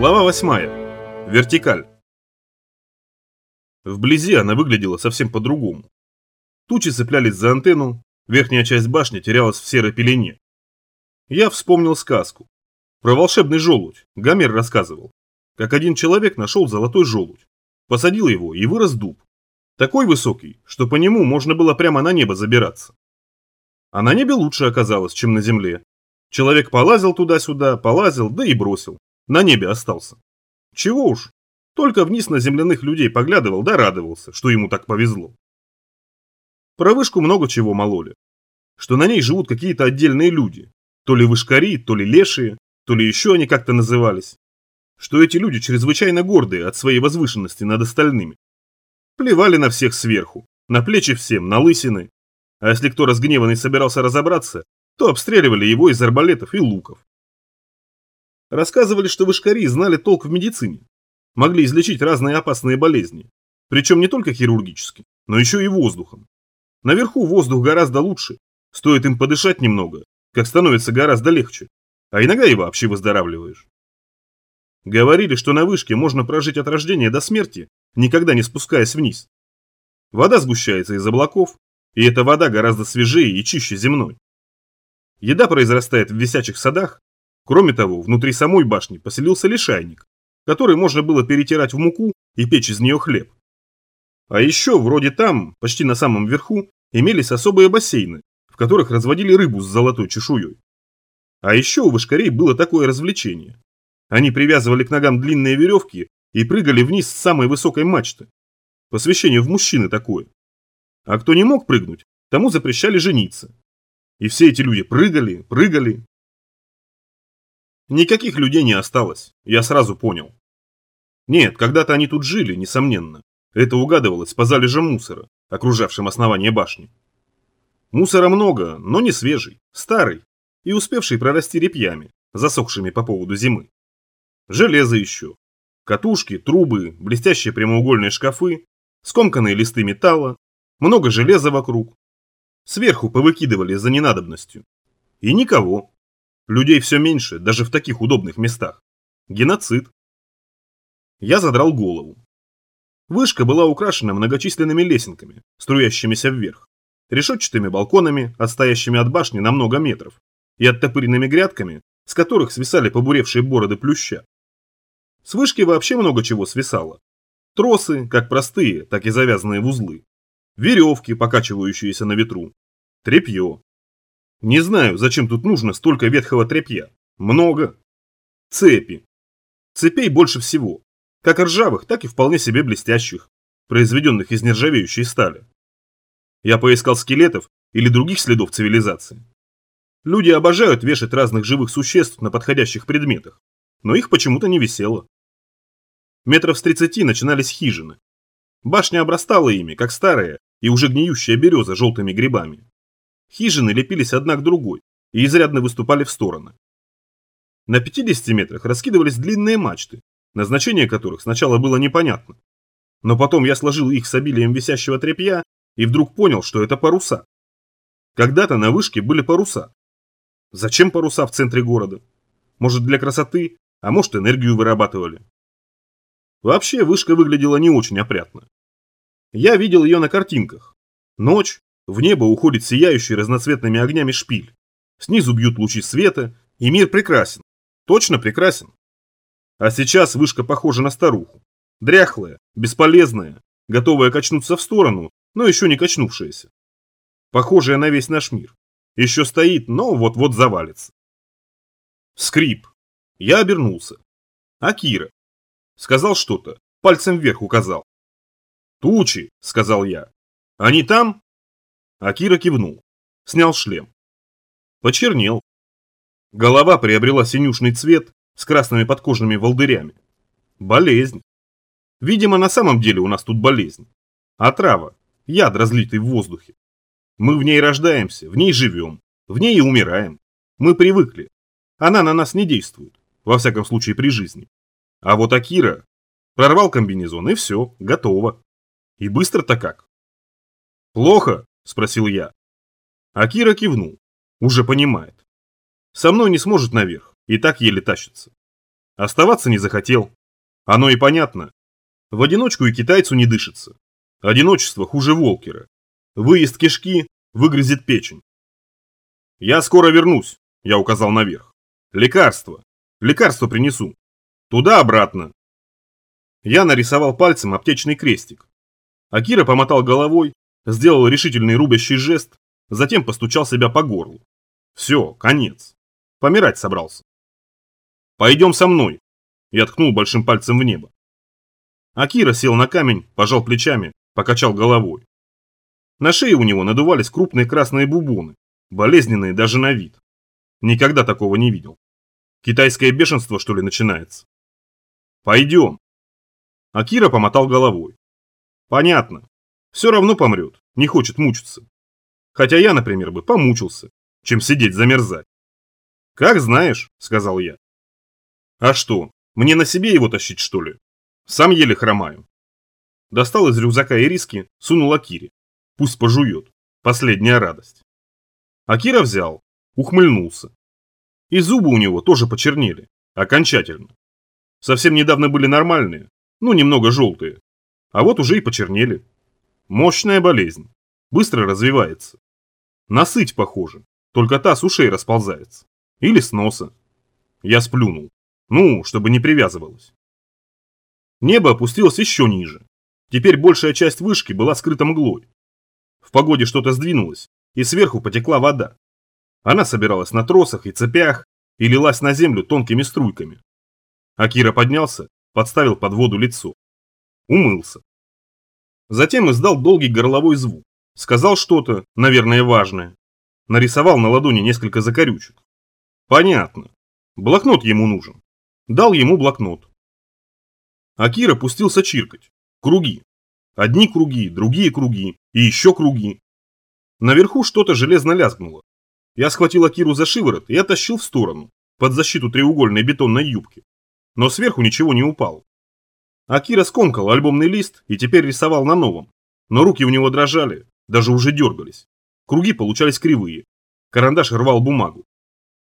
Глава 8. Вертикаль. Вблизи она выглядела совсем по-другому. Тучи цеплялись за антенну, верхняя часть башни терялась в серой пелене. Я вспомнил сказку. Про волшебный желудь Гомер рассказывал, как один человек нашел золотой желудь, посадил его и вырос дуб. Такой высокий, что по нему можно было прямо на небо забираться. А на небе лучше оказалось, чем на земле. Человек полазил туда-сюда, полазил, да и бросил. На небе остался. Чего уж, только вниз на земляных людей поглядывал, да радовался, что ему так повезло. Про вышку много чего мололи. Что на ней живут какие-то отдельные люди. То ли вышкари, то ли лешие, то ли еще они как-то назывались. Что эти люди чрезвычайно гордые от своей возвышенности над остальными. Плевали на всех сверху, на плечи всем, на лысины. А если кто разгневанный собирался разобраться, то обстреливали его из арбалетов и луков. Рассказывали, что вышкари знали толк в медицине. Могли излечить разные опасные болезни. Причем не только хирургически, но еще и воздухом. Наверху воздух гораздо лучше. Стоит им подышать немного, как становится гораздо легче. А иногда и вообще выздоравливаешь. Говорили, что на вышке можно прожить от рождения до смерти, никогда не спускаясь вниз. Вода сгущается из облаков, и эта вода гораздо свежее и чище земной. Еда произрастает в висячих садах. Кроме того, внутри самой башни поселился лишайник, который можно было перетирать в муку и печь из нее хлеб. А еще, вроде там, почти на самом верху, имелись особые бассейны, в которых разводили рыбу с золотой чешуей. А еще у вышкарей было такое развлечение. Они привязывали к ногам длинные веревки и прыгали вниз с самой высокой мачты. Посвящение в мужчины такое. А кто не мог прыгнуть, тому запрещали жениться. И все эти люди прыгали, прыгали. Никаких людей не осталось, я сразу понял. Нет, когда-то они тут жили, несомненно. Это угадывалось по залежам мусора, окружавшим основание башни. Мусора много, но не свежий, старый и успевший прорасти репьями, засохшими по поводу зимы. Железо еще. Катушки, трубы, блестящие прямоугольные шкафы, скомканные листы металла, много железа вокруг, Сверху повыкидывали за ненадобностью. И никого. Людей все меньше, даже в таких удобных местах. Геноцид. Я задрал голову. Вышка была украшена многочисленными лесенками, струящимися вверх, решетчатыми балконами, отстоящими от башни на много метров, и оттопыренными грядками, с которых свисали побуревшие бороды плюща. С вышки вообще много чего свисало. Тросы, как простые, так и завязанные в узлы. Веревки, покачивающиеся на ветру. Трепье. Не знаю, зачем тут нужно столько ветхого тряпья. Много. Цепи. Цепей больше всего. Как ржавых, так и вполне себе блестящих, произведенных из нержавеющей стали. Я поискал скелетов или других следов цивилизации. Люди обожают вешать разных живых существ на подходящих предметах, но их почему-то не висело. Метров с тридцати начинались хижины. Башня обрастала ими, как старая и уже гниющая береза желтыми грибами. Хижины лепились одна к другой и изрядно выступали в стороны. На 50 метрах раскидывались длинные мачты, назначение которых сначала было непонятно. Но потом я сложил их с обилием висящего тряпья и вдруг понял, что это паруса. Когда-то на вышке были паруса. Зачем паруса в центре города? Может для красоты, а может энергию вырабатывали. Вообще вышка выглядела не очень опрятно. Я видел ее на картинках. Ночь, в небо уходит сияющий разноцветными огнями шпиль. Снизу бьют лучи света, и мир прекрасен. Точно прекрасен. А сейчас вышка похожа на старуху. Дряхлая, бесполезная, готовая качнуться в сторону, но еще не качнувшаяся. Похожая на весь наш мир. Еще стоит, но вот-вот завалится. Скрип. Я обернулся. Акира. Сказал что-то, пальцем вверх указал. «Тучи», — сказал я. «Они там?» Акира кивнул. Снял шлем. Почернел. Голова приобрела синюшный цвет с красными подкожными волдырями. Болезнь. Видимо, на самом деле у нас тут болезнь. Отрава. Яд, разлитый в воздухе. Мы в ней рождаемся, в ней живем, в ней и умираем. Мы привыкли. Она на нас не действует. Во всяком случае, при жизни. А вот Акира прорвал комбинезон и все, готово. И быстро-то как. Плохо, – спросил я. Акира кивнул. Уже понимает. Со мной не сможет наверх, и так еле тащится. Оставаться не захотел. Оно и понятно. В одиночку и китайцу не дышится. Одиночество хуже Волкера. Выезд кишки выгрызет печень. «Я скоро вернусь», – я указал наверх. «Лекарство. Лекарство принесу. Туда-обратно». Я нарисовал пальцем аптечный крестик. Акира помотал головой, сделал решительный рубящий жест, затем постучал себя по горлу. Все, конец. Помирать собрался. «Пойдем со мной», – я ткнул большим пальцем в небо. Акира сел на камень, пожал плечами, покачал головой. На шее у него надувались крупные красные бубоны, болезненные даже на вид. Никогда такого не видел. Китайское бешенство, что ли, начинается? Пойдем. Акира помотал головой. Понятно. Все равно помрет, не хочет мучиться. Хотя я, например, бы помучился, чем сидеть замерзать. Как знаешь, сказал я. А что, мне на себе его тащить, что ли? Сам еле хромаю. Достал из рюкзака ириски, сунул Акире. Пусть пожует. Последняя радость. Акира взял, ухмыльнулся. И зубы у него тоже почернели. Окончательно. Совсем недавно были нормальные, ну немного желтые. А вот уже и почернели. Мощная болезнь. Быстро развивается. Насыть похоже, только та с ушей расползается. Или с носа. Я сплюнул. Ну, чтобы не привязывалось. Небо опустилось еще ниже. Теперь большая часть вышки была скрыта мглой. В погоде что-то сдвинулось, и сверху потекла вода. Она собиралась на тросах и цепях и лилась на землю тонкими струйками. Акира поднялся, подставил под воду лицо. Умылся. Затем издал долгий горловой звук. Сказал что-то, наверное, важное. Нарисовал на ладони несколько закорючек. Понятно. Блокнот ему нужен. Дал ему блокнот. Акира пустился чиркать. Круги. Одни круги, другие круги и еще круги. Наверху что-то железно лязгнуло. Я схватил Акиру за шиворот и оттащил в сторону, под защиту треугольной бетонной юбки. Но сверху ничего не упало. Акира скомкал альбомный лист и теперь рисовал на новом. Но руки у него дрожали, даже уже дергались. Круги получались кривые. Карандаш рвал бумагу.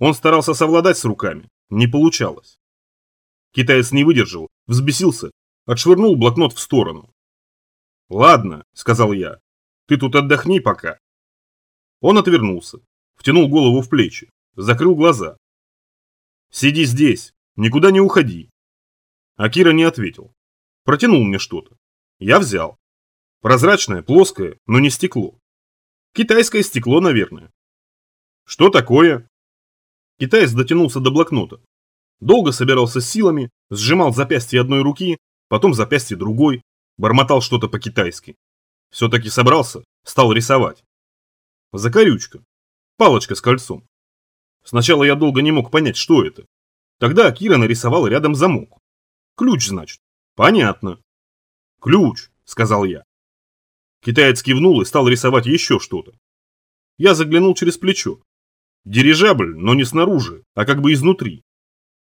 Он старался совладать с руками. Не получалось. Китаец не выдержал, взбесился, отшвырнул блокнот в сторону. «Ладно», — сказал я, — «ты тут отдохни пока». Он отвернулся, втянул голову в плечи, закрыл глаза. «Сиди здесь, никуда не уходи». Акира не ответил. Протянул мне что-то. Я взял. Прозрачное, плоское, но не стекло. Китайское стекло, наверное. Что такое? Китаец дотянулся до блокнота. Долго собирался силами, сжимал запястье одной руки, потом запястье другой, бормотал что-то по-китайски. Все-таки собрался, стал рисовать. Закорючка. Палочка с кольцом. Сначала я долго не мог понять, что это. Тогда Акира нарисовал рядом замок. Ключ, значит. Понятно. Ключ, сказал я. Китаец кивнул и стал рисовать еще что-то. Я заглянул через плечо. Дирижабль, но не снаружи, а как бы изнутри.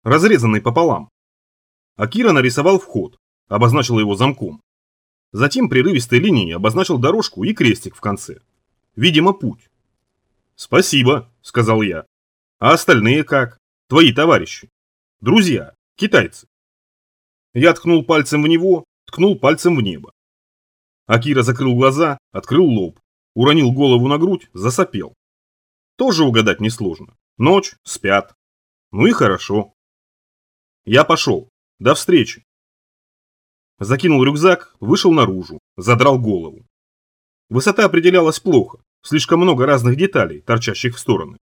Разрезанный пополам. Акира нарисовал вход, обозначил его замком. Затем прерывистой линией обозначил дорожку и крестик в конце. Видимо, путь. «Спасибо», — сказал я. «А остальные как? Твои товарищи? Друзья? Китайцы?» Я ткнул пальцем в него, ткнул пальцем в небо. Акира закрыл глаза, открыл лоб, уронил голову на грудь, засопел. Тоже угадать несложно. Ночь, спят. Ну и хорошо. Я пошел. До встречи. Закинул рюкзак, вышел наружу, задрал голову. Высота определялась плохо, слишком много разных деталей, торчащих в стороны.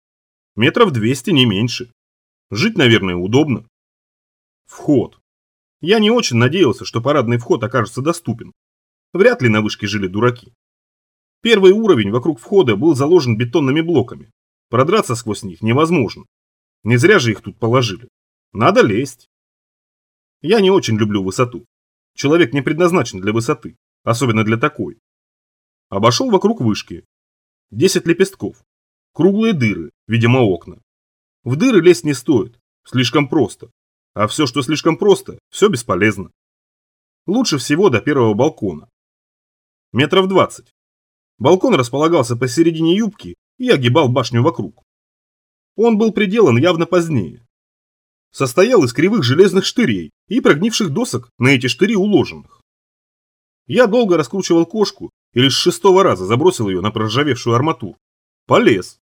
Метров 200, не меньше. Жить, наверное, удобно. Вход. Я не очень надеялся, что парадный вход окажется доступен. Вряд ли на вышке жили дураки. Первый уровень вокруг входа был заложен бетонными блоками. Продраться сквозь них невозможно. Не зря же их тут положили. Надо лезть. Я не очень люблю высоту. Человек не предназначен для высоты, особенно для такой. Обошел вокруг вышки. Десять лепестков. Круглые дыры, видимо окна. В дыры лезть не стоит, слишком просто. А все, что слишком просто, все бесполезно. Лучше всего до первого балкона. Метров двадцать. Балкон располагался посередине юбки и огибал башню вокруг. Он был приделан явно позднее. состоял из кривых железных штырей и прогнивших досок на эти штыри уложенных. Я долго раскручивал кошку и лишь шестого раза забросил ее на проржавевшую арматуру. Полез.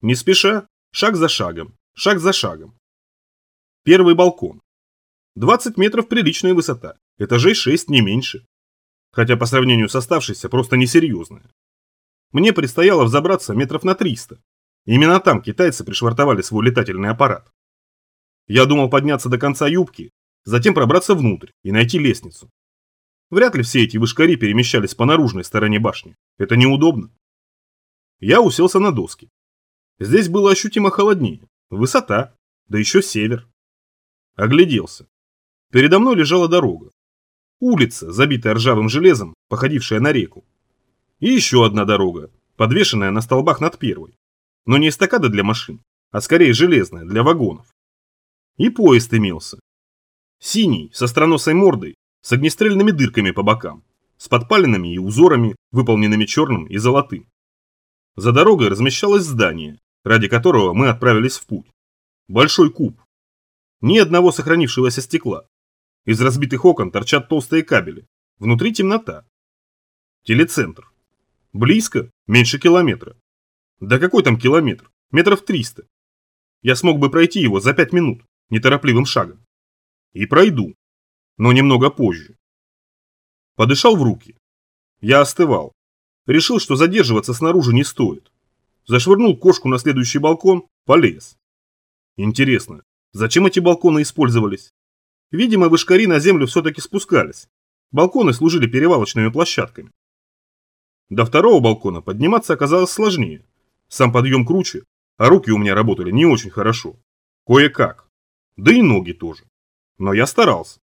Не спеша, шаг за шагом, шаг за шагом. Первый балкон. 20 метров приличная высота, этажей 6 не меньше. Хотя по сравнению с оставшейся просто несерьезная. Мне предстояло взобраться метров на 300. Именно там китайцы пришвартовали свой летательный аппарат. Я думал подняться до конца юбки, затем пробраться внутрь и найти лестницу. Вряд ли все эти вышкари перемещались по наружной стороне башни. Это неудобно. Я уселся на доски. Здесь было ощутимо холоднее. Высота, да еще север. Огляделся. Передо мной лежала дорога. Улица, забитая ржавым железом, походившая на реку. И еще одна дорога, подвешенная на столбах над первой. Но не эстакада для машин, а скорее железная, для вагонов. И поезд имелся. Синий, со страносой мордой, с огнестрельными дырками по бокам, с подпаленными и узорами, выполненными черным и золотым. За дорогой размещалось здание, ради которого мы отправились в путь. Большой куб. Ни одного сохранившегося стекла. Из разбитых окон торчат толстые кабели. Внутри темнота. Телецентр. Близко? Меньше километра. Да какой там километр? Метров триста. Я смог бы пройти его за пять минут, неторопливым шагом. И пройду но немного позже. Подышал в руки. Я остывал. Решил, что задерживаться снаружи не стоит. Зашвырнул кошку на следующий балкон, полез. Интересно, зачем эти балконы использовались? Видимо, вышкари на землю все-таки спускались. Балконы служили перевалочными площадками. До второго балкона подниматься оказалось сложнее. Сам подъем круче, а руки у меня работали не очень хорошо. Кое-как. Да и ноги тоже. Но я старался.